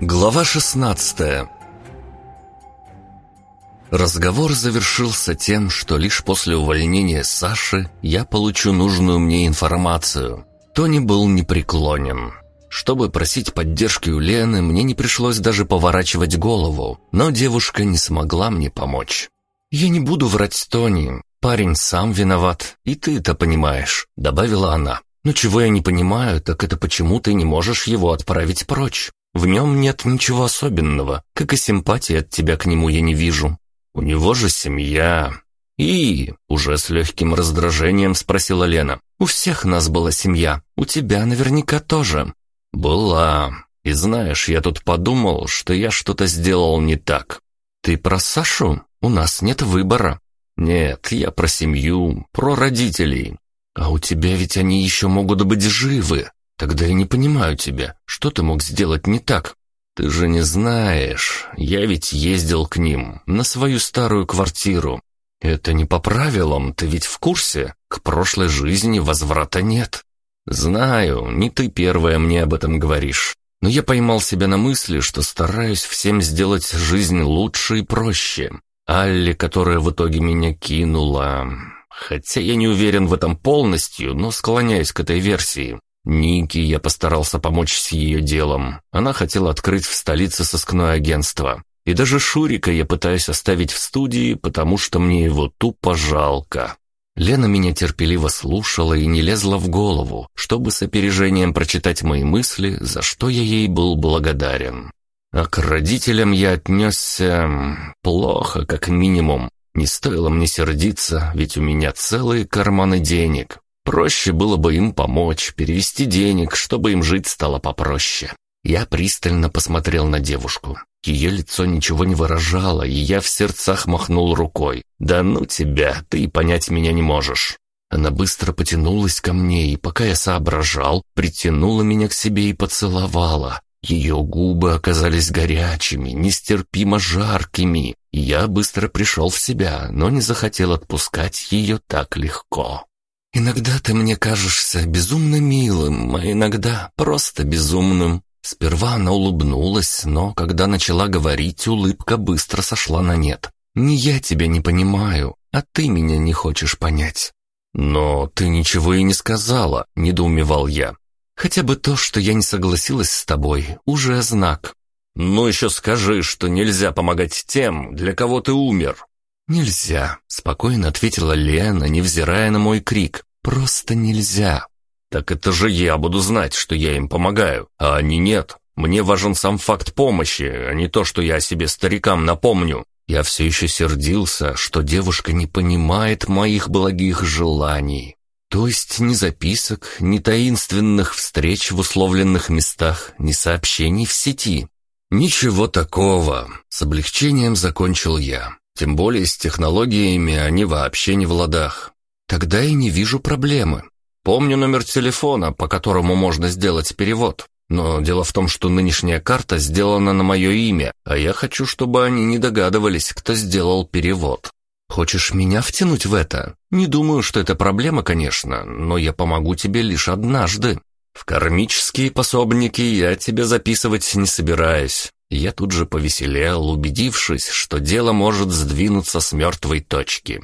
Глава 16 Разговор завершился тем, что лишь после увольнения Саши я получу нужную мне информацию. Тони был непреклонен. Чтобы просить поддержки у Лены, мне не пришлось даже поворачивать голову, но девушка не смогла мне помочь. «Я не буду врать Тони. Парень сам виноват, и ты это понимаешь», — добавила она. «Но чего я не понимаю, так это почему ты не можешь его отправить прочь? В нем нет ничего особенного, как и симпатии от тебя к нему я не вижу. У него же семья». «И?» — уже с легким раздражением спросила Лена. «У всех нас была семья, у тебя наверняка тоже». «Была. И знаешь, я тут подумал, что я что-то сделал не так». «Ты про Сашу? У нас нет выбора». «Нет, я про семью, про родителей». «А у тебя ведь они еще могут быть живы. Тогда я не понимаю тебя. Что ты мог сделать не так?» «Ты же не знаешь. Я ведь ездил к ним, на свою старую квартиру. Это не по правилам, ты ведь в курсе? К прошлой жизни возврата нет». «Знаю, не ты первая мне об этом говоришь. Но я поймал себя на мысли, что стараюсь всем сделать жизнь лучше и проще. Алли, которая в итоге меня кинула... Хотя я не уверен в этом полностью, но склоняюсь к этой версии. Ники я постарался помочь с ее делом. Она хотела открыть в столице сыскное агентство. И даже Шурика я пытаюсь оставить в студии, потому что мне его тупо жалко. Лена меня терпеливо слушала и не лезла в голову, чтобы с опережением прочитать мои мысли, за что я ей был благодарен. А к родителям я отнесся плохо, как минимум. Не стоило мне сердиться, ведь у меня целые карманы денег. Проще было бы им помочь, перевести денег, чтобы им жить стало попроще. Я пристально посмотрел на девушку. Ее лицо ничего не выражало, и я в сердцах махнул рукой. «Да ну тебя, ты понять меня не можешь». Она быстро потянулась ко мне, и пока я соображал, притянула меня к себе и поцеловала. Ее губы оказались горячими, нестерпимо жаркими. Я быстро пришел в себя, но не захотел отпускать ее так легко. «Иногда ты мне кажешься безумно милым, а иногда просто безумным», Сперва она улыбнулась, но когда начала говорить, улыбка быстро сошла на нет. «Не я тебя не понимаю, а ты меня не хочешь понять». «Но ты ничего и не сказала», — недоумевал я. «Хотя бы то, что я не согласилась с тобой, уже знак». «Ну еще скажи, что нельзя помогать тем, для кого ты умер». «Нельзя», — спокойно ответила Лена, невзирая на мой крик. «Просто нельзя». «Так это же я буду знать, что я им помогаю, а они нет. Мне важен сам факт помощи, а не то, что я о себе старикам напомню». Я все еще сердился, что девушка не понимает моих благих желаний. То есть ни записок, ни таинственных встреч в условленных местах, ни сообщений в сети. Ничего такого. С облегчением закончил я. Тем более с технологиями они вообще не в ладах. Тогда и не вижу проблемы. Помню номер телефона, по которому можно сделать перевод. Но дело в том, что нынешняя карта сделана на мое имя, а я хочу, чтобы они не догадывались, кто сделал перевод. Хочешь меня втянуть в это? Не думаю, что это проблема, конечно, но я помогу тебе лишь однажды. В кармические пособники я тебе записывать не собираюсь. Я тут же повеселел, убедившись, что дело может сдвинуться с мертвой точки.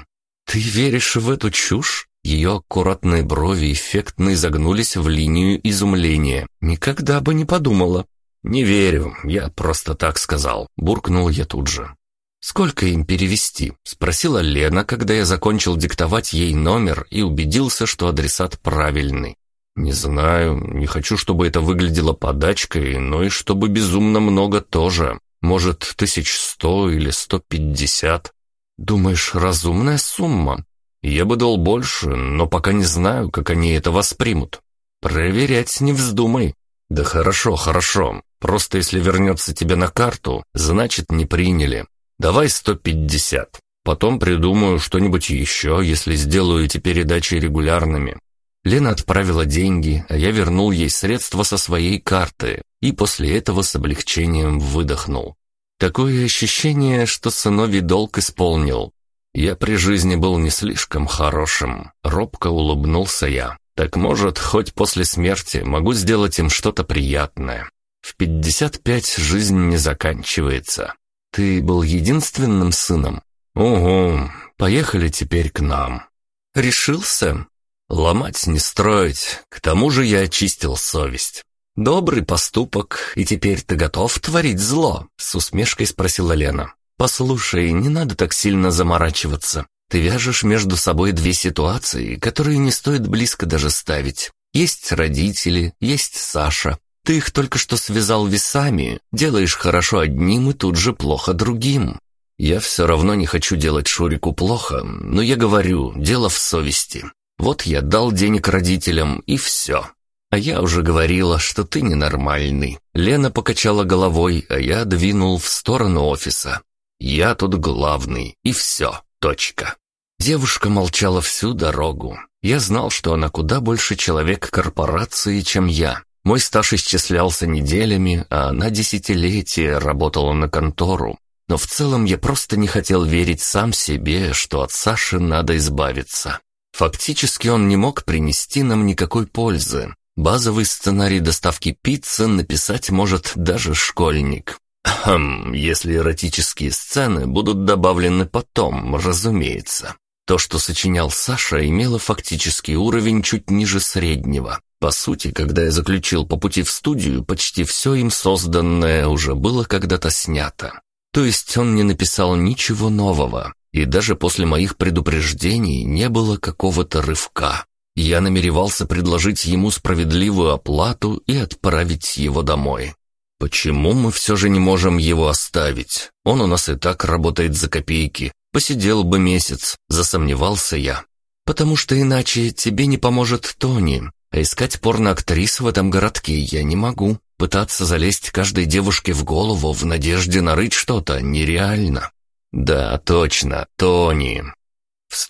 Ты веришь в эту чушь? Ее аккуратные брови эффектно изогнулись в линию изумления. Никогда бы не подумала. «Не верю, я просто так сказал», — буркнул я тут же. «Сколько им перевести?» — спросила Лена, когда я закончил диктовать ей номер и убедился, что адресат правильный. «Не знаю, не хочу, чтобы это выглядело подачкой, но и чтобы безумно много тоже. Может, тысяч сто или сто пятьдесят. Думаешь, разумная сумма?» Я бы дал больше, но пока не знаю, как они это воспримут. Проверять не вздумай. Да хорошо, хорошо. Просто если вернется тебе на карту, значит не приняли. Давай 150. Потом придумаю что-нибудь еще, если сделаю эти передачи регулярными. Лена отправила деньги, а я вернул ей средства со своей карты и после этого с облегчением выдохнул. Такое ощущение, что сыновий долг исполнил. Я при жизни был не слишком хорошим. Робко улыбнулся я. Так может, хоть после смерти могу сделать им что-то приятное. В 55 жизнь не заканчивается. Ты был единственным сыном? Угу, поехали теперь к нам. Решился? Ломать не строить, к тому же я очистил совесть. «Добрый поступок, и теперь ты готов творить зло?» — с усмешкой спросила Лена. «Послушай, не надо так сильно заморачиваться. Ты вяжешь между собой две ситуации, которые не стоит близко даже ставить. Есть родители, есть Саша. Ты их только что связал весами, делаешь хорошо одним и тут же плохо другим. Я все равно не хочу делать Шурику плохо, но я говорю, дело в совести. Вот я дал денег родителям, и все. А я уже говорила, что ты ненормальный. Лена покачала головой, а я двинул в сторону офиса. Я тут главный, и все, точка. Девушка молчала всю дорогу. Я знал, что она куда больше человек корпорации, чем я. Мой стаж исчислялся неделями, а она десятилетия работала на контору. Но в целом я просто не хотел верить сам себе, что от Саши надо избавиться. Фактически он не мог принести нам никакой пользы. Базовый сценарий доставки пиццы написать может даже школьник. Хм, если эротические сцены будут добавлены потом, разумеется. То, что сочинял Саша, имело фактический уровень чуть ниже среднего. По сути, когда я заключил по пути в студию, почти все им созданное уже было когда-то снято. То есть он не написал ничего нового, и даже после моих предупреждений не было какого-то рывка. Я намеревался предложить ему справедливую оплату и отправить его домой. Почему мы все же не можем его оставить? Он у нас и так работает за копейки, Посидел бы месяц, засомневался я. Потому что иначе тебе не поможет Тони, а искать порноактрис в этом городке я не могу. Пытаться залезть каждой девушке в голову в надежде нарыть что-то нереально. Да, точно, Тони.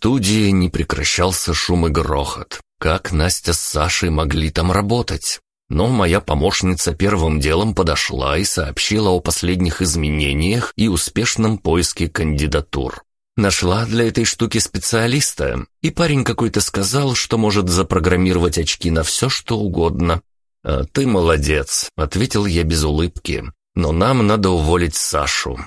Студии не прекращался шум и грохот. Как Настя с Сашей могли там работать? Но моя помощница первым делом подошла и сообщила о последних изменениях и успешном поиске кандидатур. Нашла для этой штуки специалиста, и парень какой-то сказал, что может запрограммировать очки на все, что угодно. «А ты молодец», — ответил я без улыбки. «Но нам надо уволить Сашу».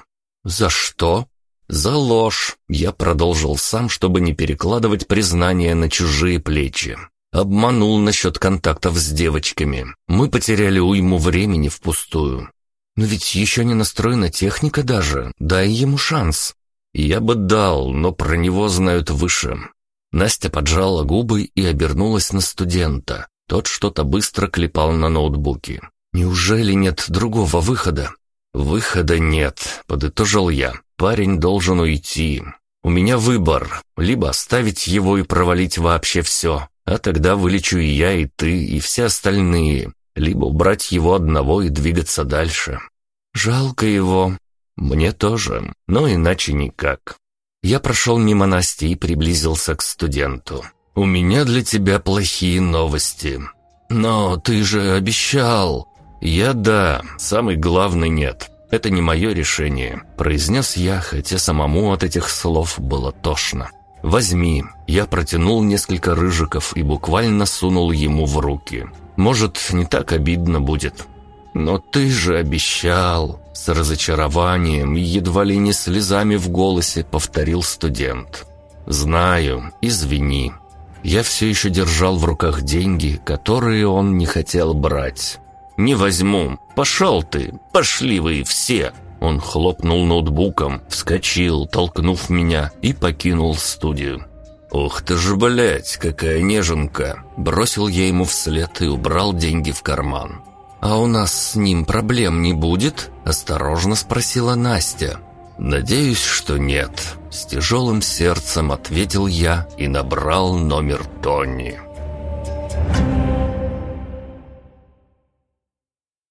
«За что?» «За ложь», — я продолжил сам, чтобы не перекладывать признание на чужие плечи. Обманул насчет контактов с девочками. Мы потеряли уйму времени впустую. Но ведь еще не настроена техника даже. Дай ему шанс. Я бы дал, но про него знают выше. Настя поджала губы и обернулась на студента. Тот что-то быстро клепал на ноутбуке. «Неужели нет другого выхода?» «Выхода нет», — подытожил я. «Парень должен уйти. У меня выбор. Либо оставить его и провалить вообще все, а тогда вылечу и я, и ты, и все остальные. Либо убрать его одного и двигаться дальше». «Жалко его», «Мне тоже, но иначе никак». Я прошел мимо Насти и приблизился к студенту. «У меня для тебя плохие новости». «Но ты же обещал». «Я да, самый главный нет. Это не мое решение», – произнес я, хотя самому от этих слов было тошно. «Возьми». Я протянул несколько рыжиков и буквально сунул ему в руки. «Может, не так обидно будет». «Но ты же обещал!» С разочарованием и едва ли не слезами в голосе повторил студент. «Знаю, извини. Я все еще держал в руках деньги, которые он не хотел брать. Не возьму. Пошел ты, пошли вы все!» Он хлопнул ноутбуком, вскочил, толкнув меня, и покинул студию. «Ух ты ж, блядь, какая неженка!» Бросил я ему вслед и убрал деньги в карман. «А у нас с ним проблем не будет?» – осторожно спросила Настя. «Надеюсь, что нет», – с тяжелым сердцем ответил я и набрал номер Тони.